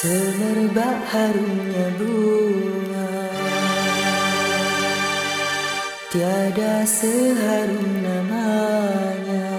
Semerbak harumnya bunga. Tiada seharum namanya.